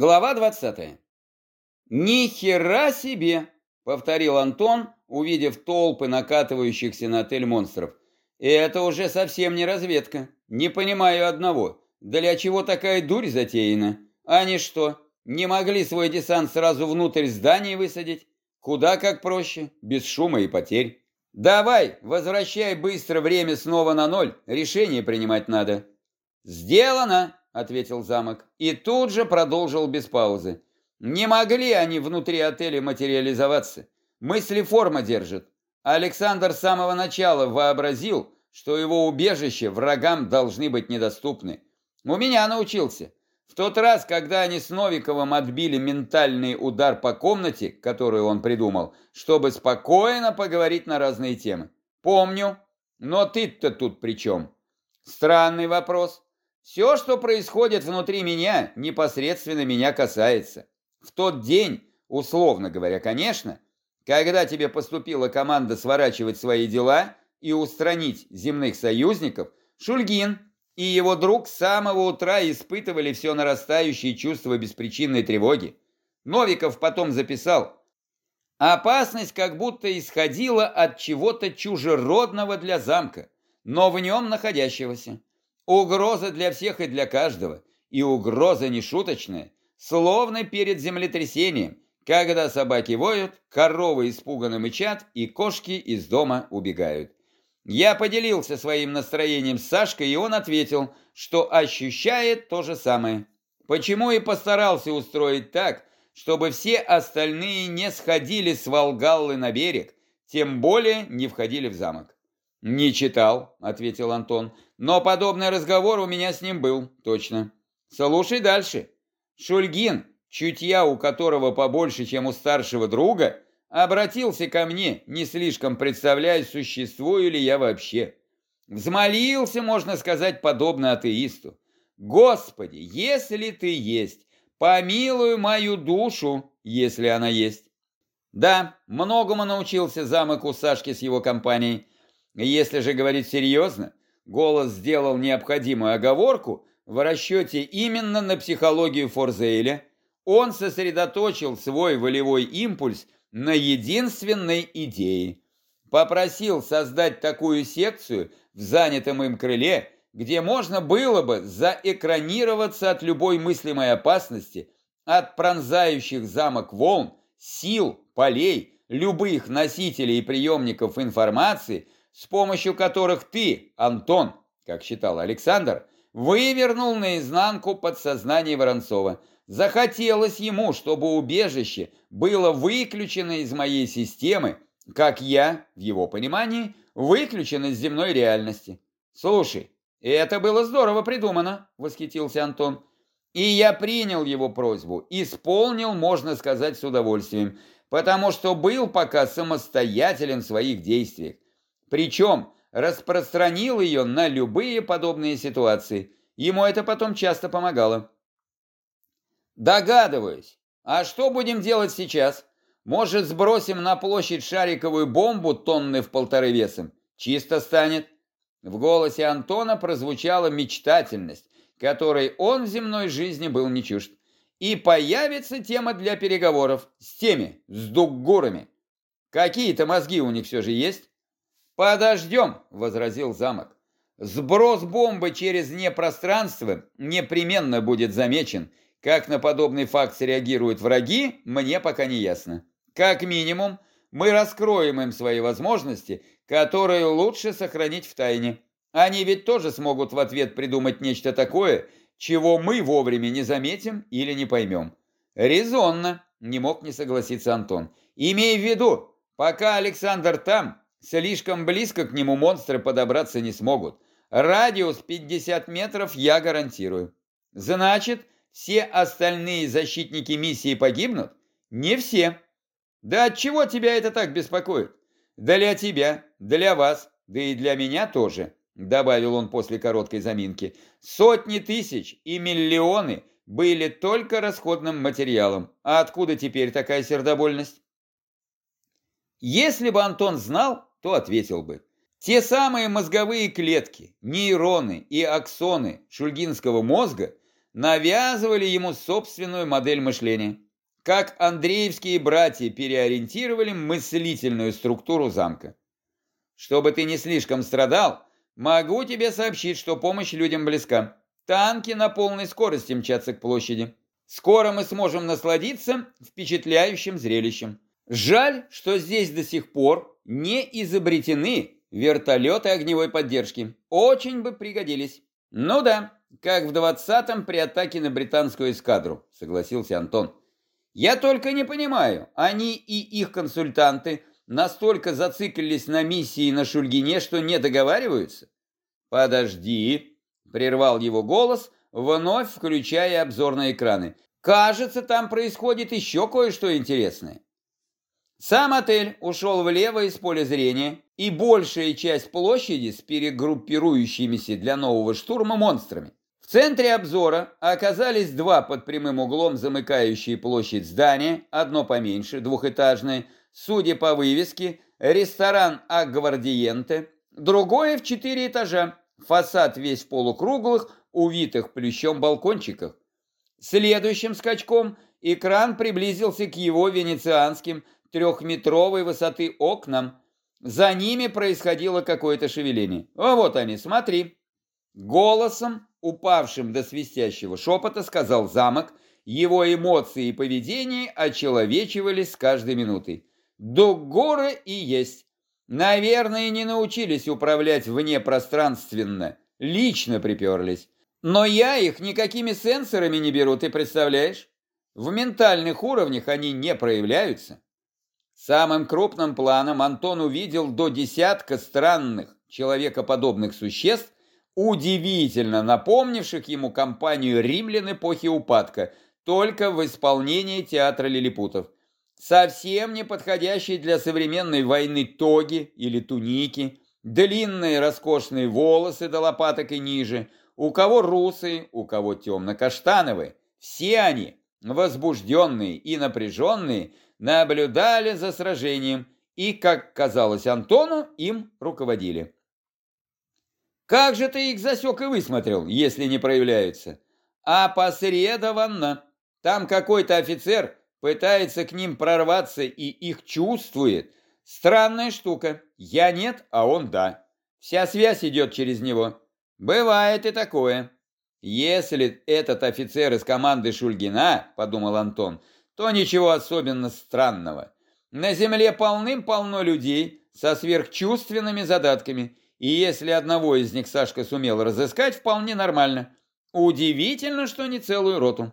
Глава 20. «Ни хера себе!» — повторил Антон, увидев толпы накатывающихся на отель монстров. «Это уже совсем не разведка. Не понимаю одного. Для чего такая дурь затеяна? Они что, не могли свой десант сразу внутрь здания высадить? Куда как проще, без шума и потерь. Давай, возвращай быстро время снова на ноль, решение принимать надо». «Сделано!» Ответил замок, и тут же продолжил без паузы. Не могли они внутри отеля материализоваться. Мысли форма держит. Александр с самого начала вообразил, что его убежище врагам должны быть недоступны. У меня научился. В тот раз, когда они с Новиковым отбили ментальный удар по комнате, которую он придумал, чтобы спокойно поговорить на разные темы. Помню. Но ты-то тут при чем? Странный вопрос. Все, что происходит внутри меня, непосредственно меня касается. В тот день, условно говоря, конечно, когда тебе поступила команда сворачивать свои дела и устранить земных союзников, Шульгин и его друг с самого утра испытывали все нарастающее чувство беспричинной тревоги. Новиков потом записал, опасность как будто исходила от чего-то чужеродного для замка, но в нем находящегося. Угроза для всех и для каждого, и угроза нешуточная, словно перед землетрясением, когда собаки воют, коровы испуганно мычат и кошки из дома убегают. Я поделился своим настроением с Сашкой, и он ответил, что ощущает то же самое. Почему и постарался устроить так, чтобы все остальные не сходили с Волгаллы на берег, тем более не входили в замок. «Не читал», — ответил Антон, — «но подобный разговор у меня с ним был, точно. Слушай дальше. Шульгин, чутья у которого побольше, чем у старшего друга, обратился ко мне, не слишком представляя, существую ли я вообще. Взмолился, можно сказать, подобно атеисту. «Господи, если ты есть, помилуй мою душу, если она есть». Да, многому научился замок у Сашки с его компанией, если же говорить серьезно, голос сделал необходимую оговорку в расчете именно на психологию Форзейля, он сосредоточил свой волевой импульс на единственной идее. Попросил создать такую секцию в занятом им крыле, где можно было бы заэкранироваться от любой мыслимой опасности, от пронзающих замок волн, сил, полей, любых носителей и приемников информации – с помощью которых ты, Антон, как считал Александр, вывернул наизнанку подсознание Воронцова. Захотелось ему, чтобы убежище было выключено из моей системы, как я, в его понимании, выключен из земной реальности. Слушай, это было здорово придумано, восхитился Антон. И я принял его просьбу, исполнил, можно сказать, с удовольствием, потому что был пока самостоятелен в своих действиях. Причем распространил ее на любые подобные ситуации. Ему это потом часто помогало. Догадываюсь. А что будем делать сейчас? Может, сбросим на площадь шариковую бомбу тонны в полторы весом? Чисто станет. В голосе Антона прозвучала мечтательность, которой он в земной жизни был не чужд. И появится тема для переговоров с теми, с дуггурами. Какие-то мозги у них все же есть? «Подождем», — возразил замок. «Сброс бомбы через непространство непременно будет замечен. Как на подобный факт среагируют враги, мне пока не ясно. Как минимум, мы раскроем им свои возможности, которые лучше сохранить в тайне. Они ведь тоже смогут в ответ придумать нечто такое, чего мы вовремя не заметим или не поймем. Резонно, не мог не согласиться Антон. Имей в виду, пока Александр там, Слишком близко к нему монстры подобраться не смогут. Радиус 50 метров я гарантирую. Значит, все остальные защитники миссии погибнут? Не все. Да от чего тебя это так беспокоит? Для тебя, для вас, да и для меня тоже, добавил он после короткой заминки. Сотни тысяч и миллионы были только расходным материалом. А откуда теперь такая сердобольность? Если бы Антон знал, то ответил бы. Те самые мозговые клетки, нейроны и аксоны шульгинского мозга навязывали ему собственную модель мышления. Как андреевские братья переориентировали мыслительную структуру замка. Чтобы ты не слишком страдал, могу тебе сообщить, что помощь людям близка. Танки на полной скорости мчатся к площади. Скоро мы сможем насладиться впечатляющим зрелищем. Жаль, что здесь до сих пор не изобретены вертолеты огневой поддержки. Очень бы пригодились. Ну да, как в 20-м при атаке на британскую эскадру, согласился Антон. Я только не понимаю, они и их консультанты настолько зациклились на миссии на Шульгине, что не договариваются? Подожди, прервал его голос, вновь включая обзорные экраны. Кажется, там происходит еще кое-что интересное. Сам отель ушел влево из поля зрения, и большая часть площади с перегруппирующимися для нового штурма монстрами. В центре обзора оказались два под прямым углом замыкающие площадь здания, одно поменьше, двухэтажное, судя по вывеске, ресторан Агвардиенте, другое в четыре этажа, фасад весь в полукруглых, увитых плющом балкончиках. Следующим скачком экран приблизился к его венецианским трехметровой высоты окнам. За ними происходило какое-то шевеление. «О, вот они, смотри!» Голосом, упавшим до свистящего шепота, сказал замок. Его эмоции и поведение очеловечивались с каждой минутой. Дугоры и есть. Наверное, не научились управлять внепространственно. Лично приперлись. Но я их никакими сенсорами не беру, ты представляешь? В ментальных уровнях они не проявляются. Самым крупным планом Антон увидел до десятка странных, человекоподобных существ, удивительно напомнивших ему компанию римлян эпохи упадка, только в исполнении театра лилипутов. Совсем не подходящие для современной войны тоги или туники, длинные роскошные волосы до лопаток и ниже, у кого русые, у кого темно-каштановые. Все они, возбужденные и напряженные, наблюдали за сражением и, как казалось Антону, им руководили. «Как же ты их засек и высмотрел, если не проявляются?» «Опосредованно. Там какой-то офицер пытается к ним прорваться и их чувствует. Странная штука. Я нет, а он да. Вся связь идет через него. Бывает и такое». «Если этот офицер из команды Шульгина, — подумал Антон, — то ничего особенно странного. На Земле полным-полно людей со сверхчувственными задатками, и если одного из них Сашка сумел разыскать, вполне нормально. Удивительно, что не целую роту.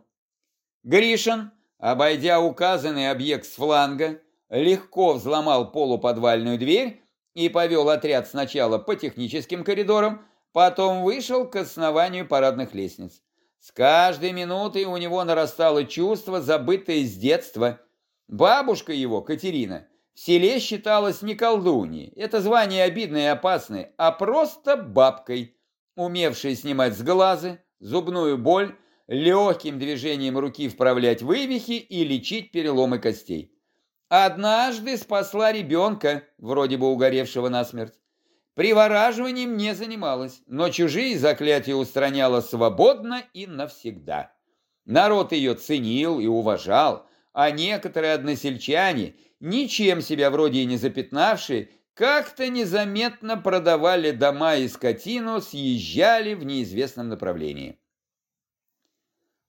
Гришин, обойдя указанный объект с фланга, легко взломал полуподвальную дверь и повел отряд сначала по техническим коридорам, потом вышел к основанию парадных лестниц. С каждой минутой у него нарастало чувство, забытое с детства. Бабушка его, Катерина, в селе считалась не колдуньей, это звание обидное и опасное, а просто бабкой, умевшей снимать с глаза, зубную боль, легким движением руки вправлять вывихи и лечить переломы костей. Однажды спасла ребенка, вроде бы угоревшего насмерть. Привораживанием не занималась, но чужие заклятия устраняла свободно и навсегда. Народ ее ценил и уважал, а некоторые односельчане, ничем себя вроде и не запятнавшие, как-то незаметно продавали дома и скотину, съезжали в неизвестном направлении.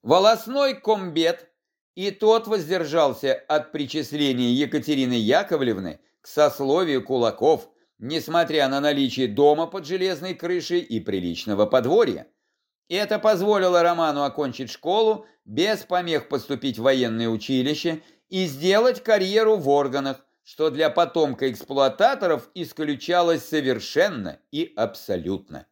Волосной комбет и тот воздержался от причисления Екатерины Яковлевны к сословию кулаков – несмотря на наличие дома под железной крышей и приличного подворья. Это позволило Роману окончить школу, без помех поступить в военное училище и сделать карьеру в органах, что для потомка эксплуататоров исключалось совершенно и абсолютно.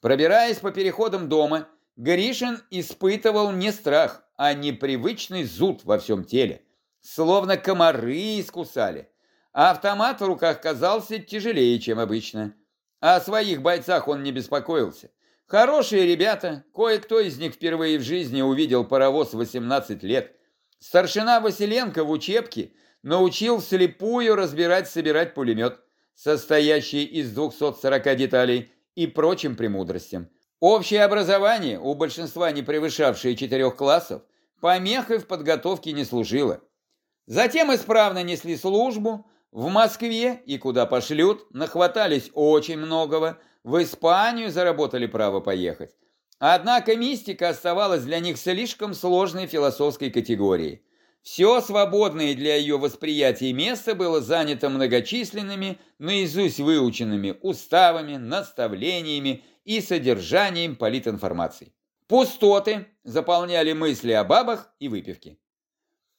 Пробираясь по переходам дома, Гришин испытывал не страх, а непривычный зуд во всем теле, словно комары искусали автомат в руках казался тяжелее, чем обычно. О своих бойцах он не беспокоился. Хорошие ребята, кое-кто из них впервые в жизни увидел паровоз 18 лет. Старшина Василенко в учебке научил слепую разбирать-собирать пулемет, состоящий из 240 деталей и прочим премудростям. Общее образование, у большинства не превышавшее четырех классов, помехой в подготовке не служило. Затем исправно несли службу, в Москве и куда пошлют, нахватались очень многого, в Испанию заработали право поехать. Однако мистика оставалась для них слишком сложной философской категорией. Все свободное для ее восприятия место было занято многочисленными, наизусть выученными уставами, наставлениями и содержанием политинформации. Пустоты заполняли мысли о бабах и выпивке.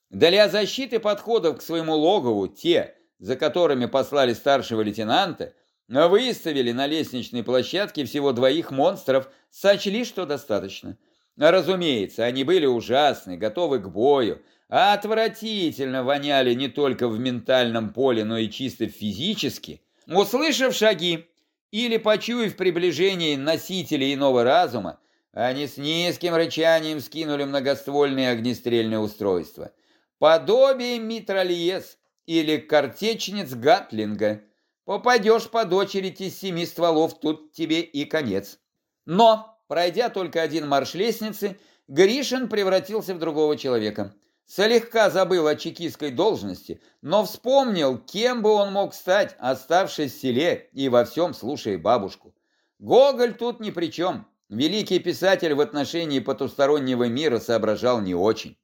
Для защиты подходов к своему логову те, за которыми послали старшего лейтенанта, выставили на лестничной площадке всего двоих монстров, сочли, что достаточно. Разумеется, они были ужасны, готовы к бою, а отвратительно воняли не только в ментальном поле, но и чисто физически. Услышав шаги или почуяв приближение носителей иного разума, они с низким рычанием скинули многоствольные огнестрельные устройства. Подобие митральез или картечниц Гатлинга. Попадешь под очередь из семи стволов, тут тебе и конец. Но, пройдя только один марш лестницы, Гришин превратился в другого человека. Слегка забыл о чекистской должности, но вспомнил, кем бы он мог стать, оставшись в селе и во всем слушая бабушку. Гоголь тут ни при чем. Великий писатель в отношении потустороннего мира соображал не очень.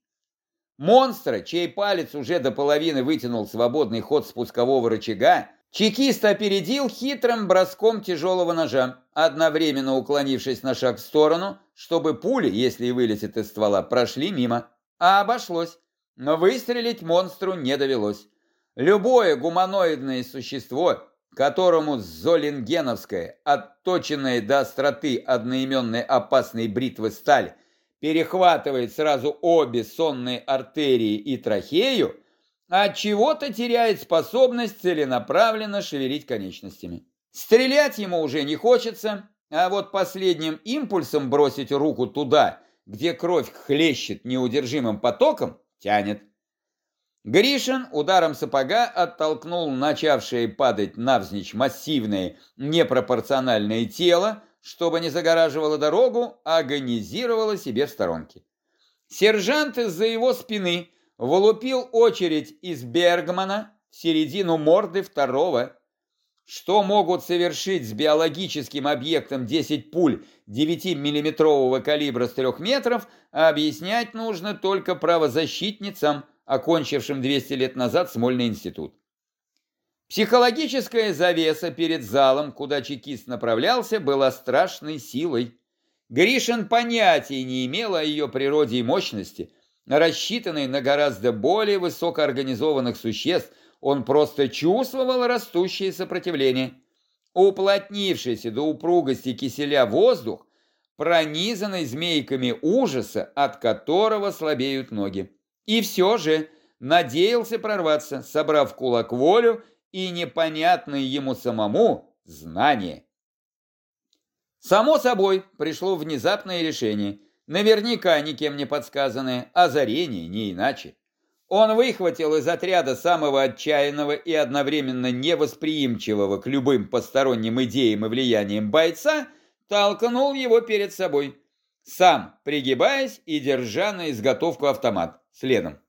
Монстра, чей палец уже до половины вытянул свободный ход спускового рычага, чекист опередил хитрым броском тяжелого ножа, одновременно уклонившись на шаг в сторону, чтобы пули, если и вылетит из ствола, прошли мимо. А обошлось. Но выстрелить монстру не довелось. Любое гуманоидное существо, которому золингеновская, отточенная до остроты одноименной опасной бритвы сталь, перехватывает сразу обе сонные артерии и трахею, от чего-то теряет способность целенаправленно шевелить конечностями. Стрелять ему уже не хочется, а вот последним импульсом бросить руку туда, где кровь хлещет неудержимым потоком, тянет. Гришин ударом сапога оттолкнул начавшее падать навзничь массивное непропорциональное тело, чтобы не загораживало дорогу, а агонизировало себе в сторонке. Сержант из-за его спины вылупил очередь из Бергмана в середину морды второго что могут совершить с биологическим объектом 10 пуль 9-миллиметрового калибра с 3 метров, объяснять нужно только правозащитницам, окончившим 200 лет назад Смольный институт. Психологическая завеса перед залом, куда чекист направлялся, была страшной силой. Гришин понятия не имел о ее природе и мощности, рассчитанной на гораздо более высокоорганизованных существ, он просто чувствовал растущее сопротивление. Уплотнившийся до упругости киселя воздух, пронизанный змейками ужаса, от которого слабеют ноги. И все же надеялся прорваться, собрав кулак волю и непонятное ему самому знание. Само собой, пришло внезапное решение, наверняка никем не подсказанное, озарение не иначе. Он выхватил из отряда самого отчаянного и одновременно невосприимчивого к любым посторонним идеям и влияниям бойца, толкнул его перед собой, сам пригибаясь и держа на изготовку автомат следом.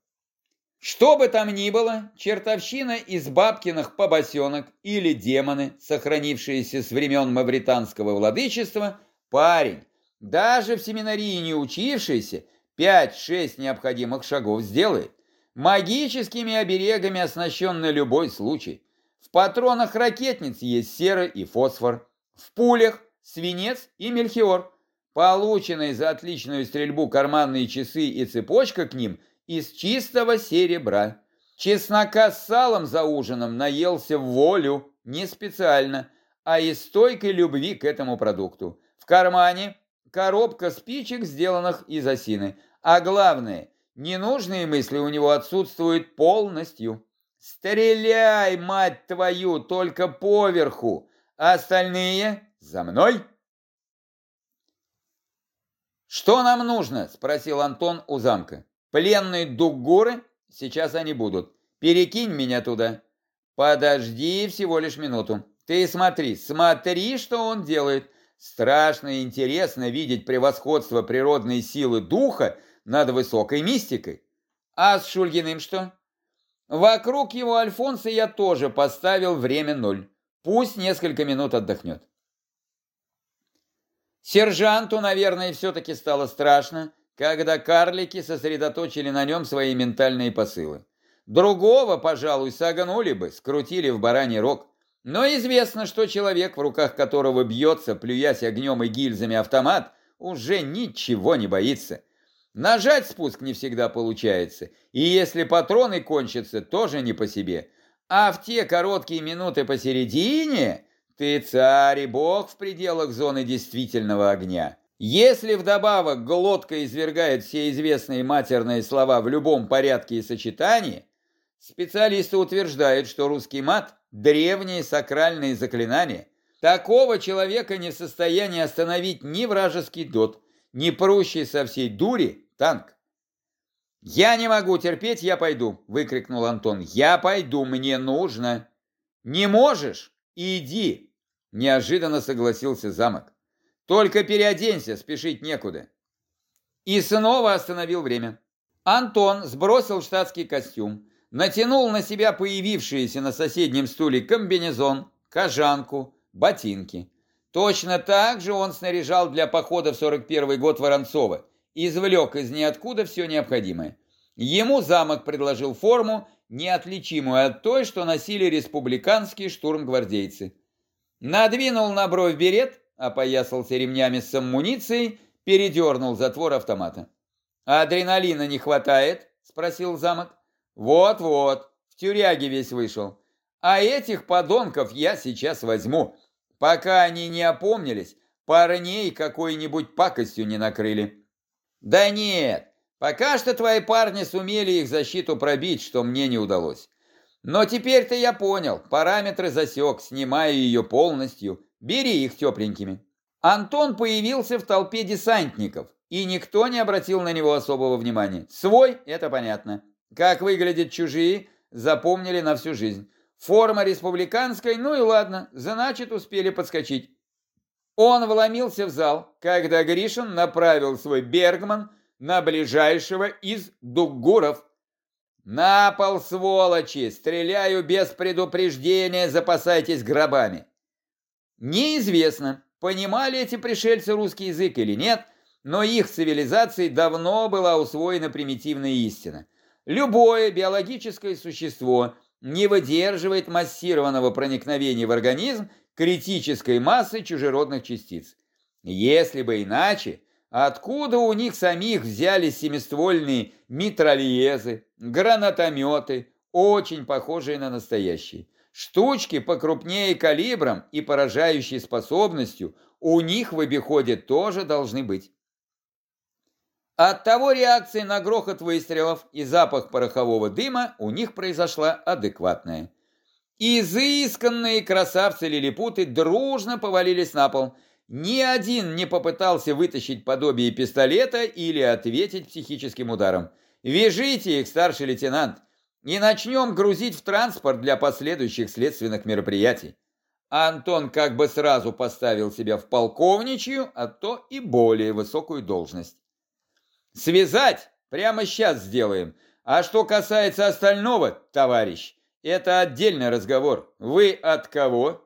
Что бы там ни было, чертовщина из бабкиных побосенок или демоны, сохранившиеся с времен мавританского владычества, парень, даже в семинарии не учившийся, 5-6 необходимых шагов сделает. Магическими оберегами оснащенный любой случай. В патронах ракетниц есть сера и фосфор. В пулях свинец и мельхиор. Полученные за отличную стрельбу карманные часы и цепочка к ним из чистого серебра. Чеснока с салом за ужином наелся в волю, не специально, а из стойкой любви к этому продукту. В кармане коробка спичек, сделанных из осины. А главное – Ненужные мысли у него отсутствуют полностью. Стреляй, мать твою, только поверху, а остальные за мной. «Что нам нужно?» – спросил Антон у замка. «Пленные дуггуры? Сейчас они будут. Перекинь меня туда». «Подожди всего лишь минуту. Ты смотри, смотри, что он делает. Страшно интересно видеть превосходство природной силы духа над высокой мистикой. А с Шульгиным что? Вокруг его Альфонса я тоже поставил время ноль. Пусть несколько минут отдохнет. Сержанту, наверное, все-таки стало страшно, когда карлики сосредоточили на нем свои ментальные посылы. Другого, пожалуй, согнули бы, скрутили в бараний рог. Но известно, что человек, в руках которого бьется, плюясь огнем и гильзами автомат, уже ничего не боится. Нажать спуск не всегда получается, и если патроны кончатся, тоже не по себе. А в те короткие минуты посередине ты царь и бог в пределах зоны действительного огня. Если вдобавок глотка извергает все известные матерные слова в любом порядке и сочетании, специалисты утверждают, что русский мат – древние сакральные заклинания. Такого человека не в состоянии остановить ни вражеский дот, ни прущий со всей дури танк. «Я не могу терпеть, я пойду!» – выкрикнул Антон. «Я пойду, мне нужно!» «Не можешь? Иди!» – неожиданно согласился замок. «Только переоденься, спешить некуда!» И снова остановил время. Антон сбросил штатский костюм, натянул на себя появившиеся на соседнем стуле комбинезон, кожанку, ботинки. Точно так же он снаряжал для похода в 41 год Воронцова, извлек из ниоткуда все необходимое. Ему замок предложил форму, неотличимую от той, что носили республиканские штурмгвардейцы. Надвинул на бровь берет, опоясался ремнями с амуницией, передернул затвор автомата. «Адреналина не хватает?» – спросил замок. «Вот-вот, в тюряге весь вышел. А этих подонков я сейчас возьму, пока они не опомнились, парней какой-нибудь пакостью не накрыли». «Да нет, пока что твои парни сумели их защиту пробить, что мне не удалось. Но теперь-то я понял, параметры засек, снимаю ее полностью. Бери их тепленькими». Антон появился в толпе десантников, и никто не обратил на него особого внимания. Свой – это понятно. Как выглядят чужие, запомнили на всю жизнь. Форма республиканской, ну и ладно, значит успели подскочить. Он вломился в зал, когда Гришин направил свой Бергман на ближайшего из дугуров. «На пол, сволочи! Стреляю без предупреждения, запасайтесь гробами!» Неизвестно, понимали эти пришельцы русский язык или нет, но их цивилизацией давно была усвоена примитивная истина. Любое биологическое существо не выдерживает массированного проникновения в организм критической массы чужеродных частиц. Если бы иначе, откуда у них самих взялись семиствольные митральезы, гранатометы, очень похожие на настоящие? Штучки покрупнее калибром и поражающей способностью у них в обиходе тоже должны быть. Оттого реакция на грохот выстрелов и запах порохового дыма у них произошла адекватная. Изысканные красавцы-лилипуты дружно повалились на пол. Ни один не попытался вытащить подобие пистолета или ответить психическим ударом. «Вяжите их, старший лейтенант, и начнем грузить в транспорт для последующих следственных мероприятий». Антон как бы сразу поставил себя в полковничью, а то и более высокую должность. «Связать прямо сейчас сделаем. А что касается остального, товарищ, это отдельный разговор. Вы от кого?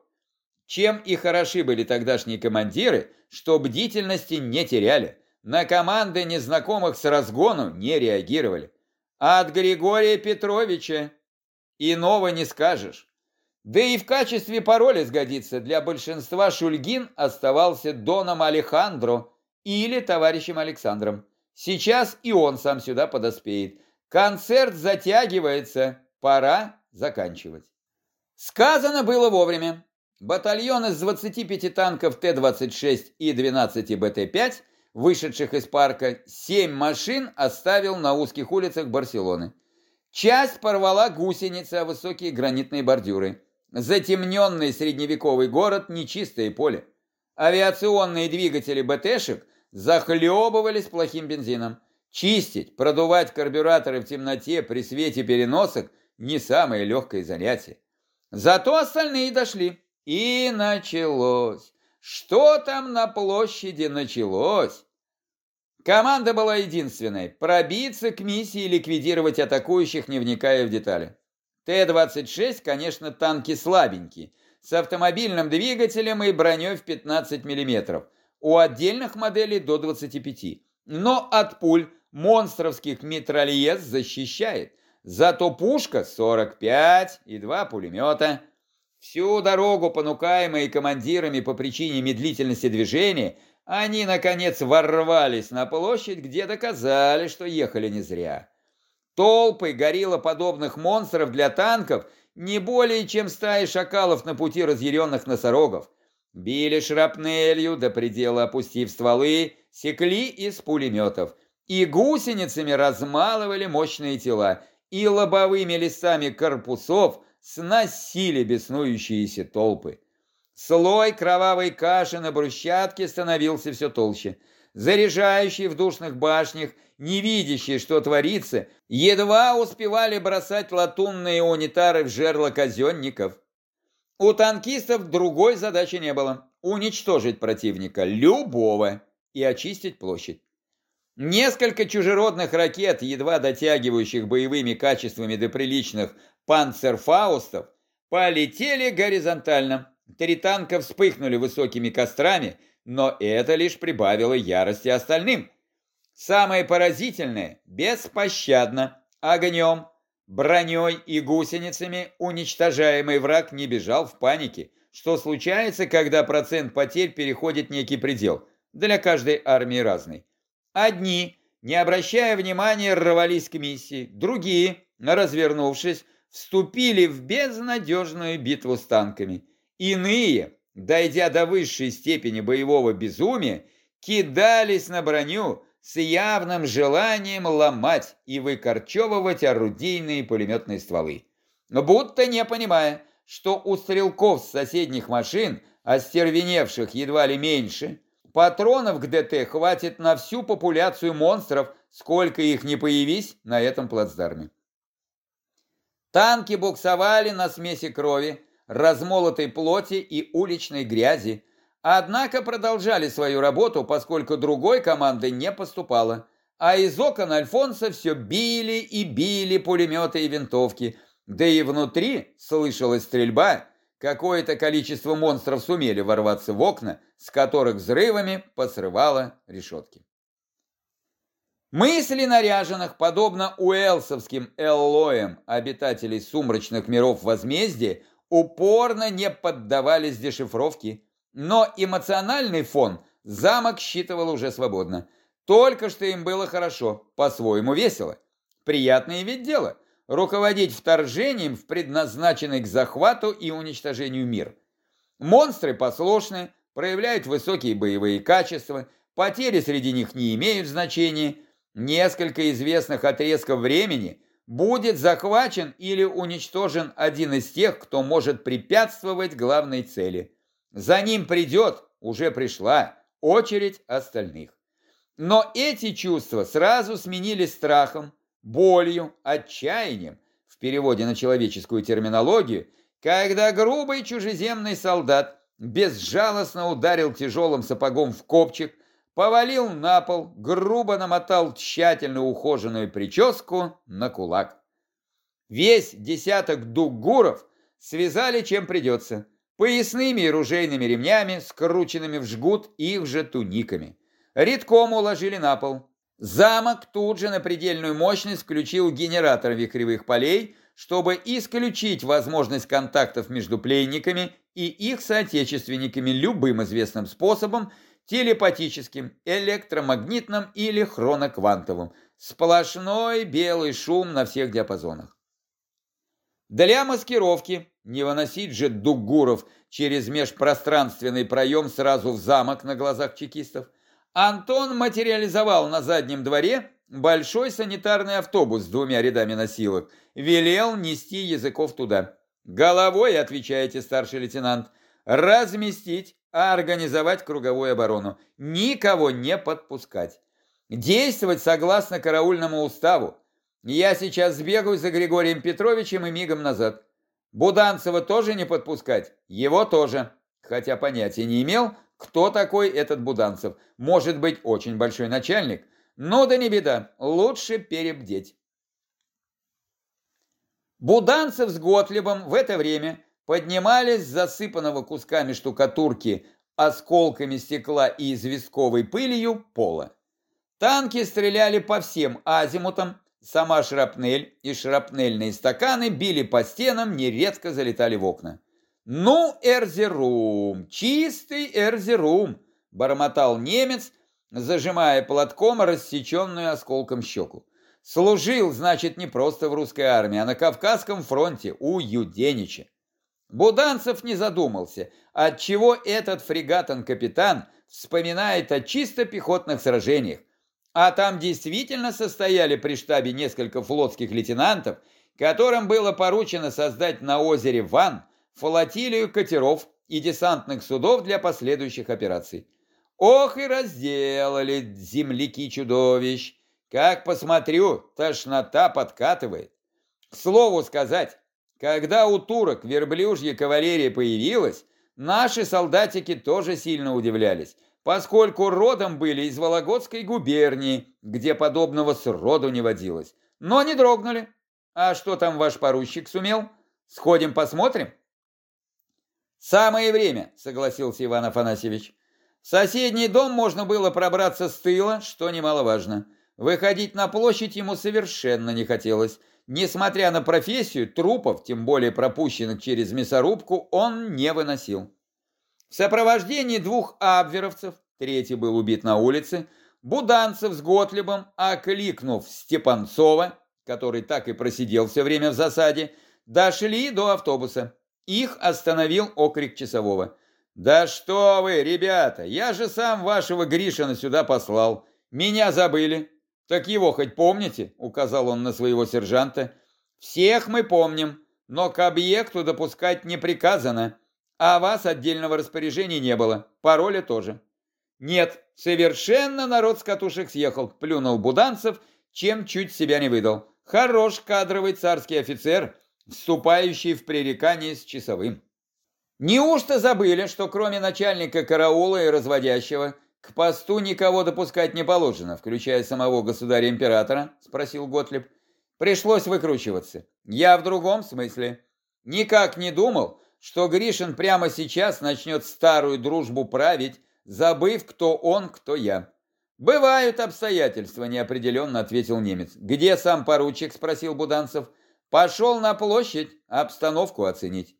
Чем и хороши были тогдашние командиры, что бдительности не теряли. На команды незнакомых с разгону не реагировали. От Григория Петровича. Иного не скажешь. Да и в качестве пароля сгодится. Для большинства Шульгин оставался Доном Алехандро или товарищем Александром. Сейчас и он сам сюда подоспеет. Концерт затягивается. Пора заканчивать. Сказано было вовремя. Батальон из 25 танков Т-26 и 12 БТ-5, вышедших из парка, 7 машин оставил на узких улицах Барселоны. Часть порвала гусеницы о высокие гранитные бордюры. Затемненный средневековый город – нечистое поле. Авиационные двигатели БТшек захлебывались плохим бензином. Чистить, продувать карбюраторы в темноте при свете переносок – не самое легкое занятие. Зато остальные дошли. И началось. Что там на площади началось? Команда была единственной – пробиться к миссии и ликвидировать атакующих, не вникая в детали. Т-26, конечно, танки слабенькие, с автомобильным двигателем и броней в 15 мм, у отдельных моделей до 25 но от пуль монстровских метрольез защищает. Зато пушка 45 и два пулемета. Всю дорогу, понукаемые командирами по причине медлительности движения, они, наконец, ворвались на площадь, где доказали, что ехали не зря. Толпы гориллоподобных монстров для танков не более, чем стаи шакалов на пути разъяренных носорогов. Били шрапнелью, до предела опустив стволы, секли из пулеметов. И гусеницами размалывали мощные тела, и лобовыми листами корпусов сносили беснующиеся толпы. Слой кровавой каши на брусчатке становился все толще. Заряжающие в душных башнях, не видящие, что творится, едва успевали бросать латунные унитары в жерло казенников. У танкистов другой задачи не было – уничтожить противника, любого, и очистить площадь. Несколько чужеродных ракет, едва дотягивающих боевыми качествами до приличных панцерфаустов, полетели горизонтально. Три танка вспыхнули высокими кострами, но это лишь прибавило ярости остальным. Самое поразительное – беспощадно, огнем, броней и гусеницами уничтожаемый враг не бежал в панике, что случается, когда процент потерь переходит некий предел. Для каждой армии разный. Одни, не обращая внимания, рвались к миссии, другие, развернувшись, вступили в безнадежную битву с танками. Иные, дойдя до высшей степени боевого безумия, кидались на броню с явным желанием ломать и выкорчевывать орудийные пулеметные стволы. Будто не понимая, что у стрелков с соседних машин, остервеневших едва ли меньше, патронов к ДТ хватит на всю популяцию монстров, сколько их не появись на этом плацдарме. Танки буксовали на смеси крови, размолотой плоти и уличной грязи, однако продолжали свою работу, поскольку другой команды не поступало, а из окон Альфонса все били и били пулеметы и винтовки, да и внутри слышалась стрельба, какое-то количество монстров сумели ворваться в окна, с которых взрывами посрывало решетки. Мысли наряженных, подобно уэлсовским эллоям обитателей сумрачных миров возмездия, упорно не поддавались дешифровке, но эмоциональный фон замок считывал уже свободно. Только что им было хорошо, по-своему весело. Приятное ведь дело – руководить вторжением в предназначенный к захвату и уничтожению мир. Монстры послушны, проявляют высокие боевые качества, потери среди них не имеют значения, несколько известных отрезков времени – будет захвачен или уничтожен один из тех, кто может препятствовать главной цели. За ним придет, уже пришла, очередь остальных. Но эти чувства сразу сменились страхом, болью, отчаянием, в переводе на человеческую терминологию, когда грубый чужеземный солдат безжалостно ударил тяжелым сапогом в копчик, повалил на пол, грубо намотал тщательно ухоженную прическу на кулак. Весь десяток дугуров связали чем придется, поясными и ружейными ремнями, скрученными в жгут их же туниками. Редком уложили на пол. Замок тут же на предельную мощность включил генератор вихревых полей, чтобы исключить возможность контактов между пленниками и их соотечественниками любым известным способом, телепатическим, электромагнитным или хроноквантовым. Сплошной белый шум на всех диапазонах. Для маскировки не выносить же дугуров через межпространственный проем сразу в замок на глазах чекистов. Антон материализовал на заднем дворе большой санитарный автобус с двумя рядами носилок. Велел нести языков туда. «Головой, отвечаете, старший лейтенант, разместить а организовать круговую оборону. Никого не подпускать. Действовать согласно караульному уставу. Я сейчас сбегаю за Григорием Петровичем и мигом назад. Буданцева тоже не подпускать? Его тоже. Хотя понятия не имел, кто такой этот Буданцев. Может быть, очень большой начальник. Но да не беда, лучше перебдеть. Буданцев с Готлебом в это время поднимались с засыпанного кусками штукатурки, осколками стекла и известковой пылью пола. Танки стреляли по всем азимутам, сама шрапнель и шрапнельные стаканы били по стенам, нередко залетали в окна. «Ну, Эрзерум, чистый Эрзерум!» – бормотал немец, зажимая платком рассеченную осколком щеку. Служил, значит, не просто в русской армии, а на Кавказском фронте у Юденича. Буданцев не задумался, отчего этот фрегатон-капитан вспоминает о чисто пехотных сражениях. А там действительно состояли при штабе несколько флотских лейтенантов, которым было поручено создать на озере Ван флотилию катеров и десантных судов для последующих операций. Ох и разделали земляки чудовищ! Как посмотрю, тошнота подкатывает. К слову сказать, когда у турок верблюжья кавалерия появилась, наши солдатики тоже сильно удивлялись, поскольку родом были из Вологодской губернии, где подобного сроду не водилось. Но не дрогнули. А что там ваш поручик сумел? Сходим посмотрим? Самое время, согласился Иван Афанасьевич. В соседний дом можно было пробраться с тыла, что немаловажно. Выходить на площадь ему совершенно не хотелось. Несмотря на профессию, трупов, тем более пропущенных через мясорубку, он не выносил. В сопровождении двух абверовцев, третий был убит на улице, Буданцев с Готлебом, окликнув Степанцова, который так и просидел все время в засаде, дошли до автобуса. Их остановил окрик часового. «Да что вы, ребята, я же сам вашего Гришина сюда послал. Меня забыли. «Так его хоть помните?» — указал он на своего сержанта. «Всех мы помним, но к объекту допускать не приказано, а вас отдельного распоряжения не было, пароля тоже». «Нет, совершенно народ с катушек съехал», — плюнул Буданцев, чем чуть себя не выдал. «Хорош кадровый царский офицер, вступающий в пререкание с часовым». Неужто забыли, что кроме начальника караула и разводящего, «К посту никого допускать не положено, включая самого государя-императора?» – спросил Готлеб. «Пришлось выкручиваться. Я в другом смысле. Никак не думал, что Гришин прямо сейчас начнет старую дружбу править, забыв, кто он, кто я». «Бывают обстоятельства», – неопределенно ответил немец. «Где сам поручик?» – спросил Буданцев. «Пошел на площадь обстановку оценить».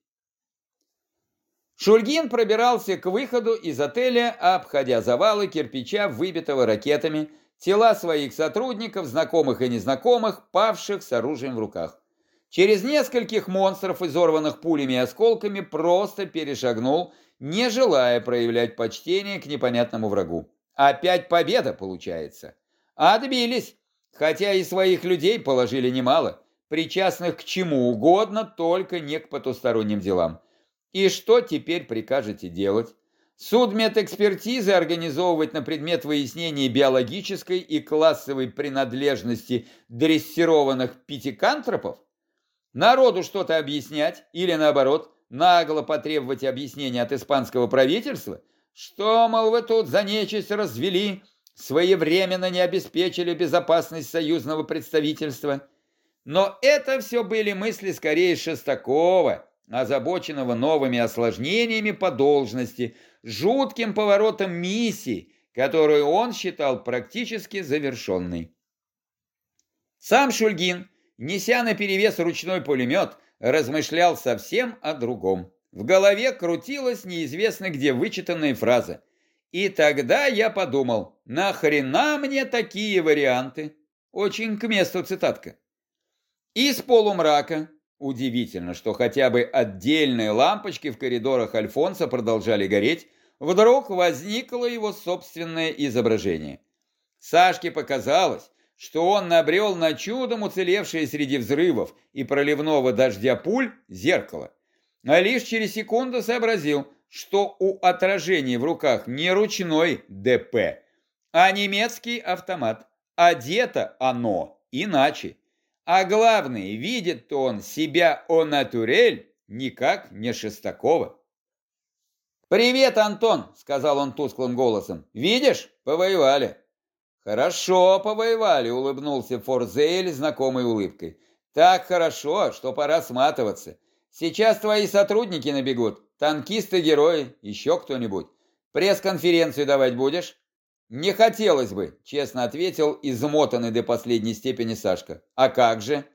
Шульгин пробирался к выходу из отеля, обходя завалы кирпича, выбитого ракетами, тела своих сотрудников, знакомых и незнакомых, павших с оружием в руках. Через нескольких монстров, изорванных пулями и осколками, просто перешагнул, не желая проявлять почтение к непонятному врагу. Опять победа получается. Отбились, хотя и своих людей положили немало, причастных к чему угодно, только не к потусторонним делам. И что теперь прикажете делать? Судмедэкспертизы организовывать на предмет выяснения биологической и классовой принадлежности дрессированных пятикантропов? Народу что-то объяснять или, наоборот, нагло потребовать объяснения от испанского правительства? Что, мол, вы тут за нечисть развели, своевременно не обеспечили безопасность союзного представительства? Но это все были мысли скорее Шестакова, озабоченного новыми осложнениями по должности, жутким поворотом миссии, которую он считал практически завершенной. Сам Шульгин, неся на перевес ручной пулемет, размышлял совсем о другом. В голове крутилась неизвестно где вычитанная фраза. И тогда я подумал, нахрена мне такие варианты? Очень к месту цитатка. Из полумрака, Удивительно, что хотя бы отдельные лампочки в коридорах Альфонса продолжали гореть, вдруг возникло его собственное изображение. Сашке показалось, что он набрел на чудом уцелевшее среди взрывов и проливного дождя пуль зеркало, а лишь через секунду сообразил, что у отражения в руках не ручной ДП, а немецкий автомат. Одето оно иначе. А главное, видит он себя о натурель никак не Шестакова. «Привет, Антон!» — сказал он тусклым голосом. «Видишь, повоевали». «Хорошо повоевали», — улыбнулся Форзель знакомой улыбкой. «Так хорошо, что пора сматываться. Сейчас твои сотрудники набегут, танкисты-герои, еще кто-нибудь. Пресс-конференцию давать будешь?» «Не хотелось бы», — честно ответил измотанный до последней степени Сашка. «А как же?»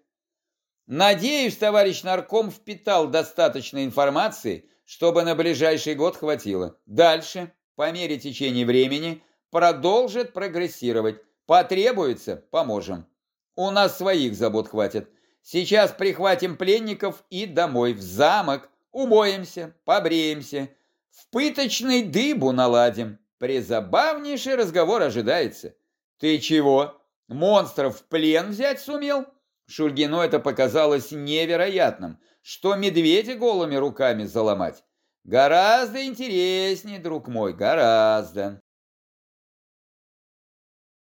«Надеюсь, товарищ нарком впитал достаточно информации, чтобы на ближайший год хватило. Дальше, по мере течения времени, продолжит прогрессировать. Потребуется – поможем. У нас своих забот хватит. Сейчас прихватим пленников и домой, в замок. Умоемся, побреемся. В пыточный дыбу наладим. Призабавнейший разговор ожидается. Ты чего? Монстров в плен взять сумел? Шульгину это показалось невероятным, что медведя голыми руками заломать. Гораздо интереснее, друг мой, гораздо.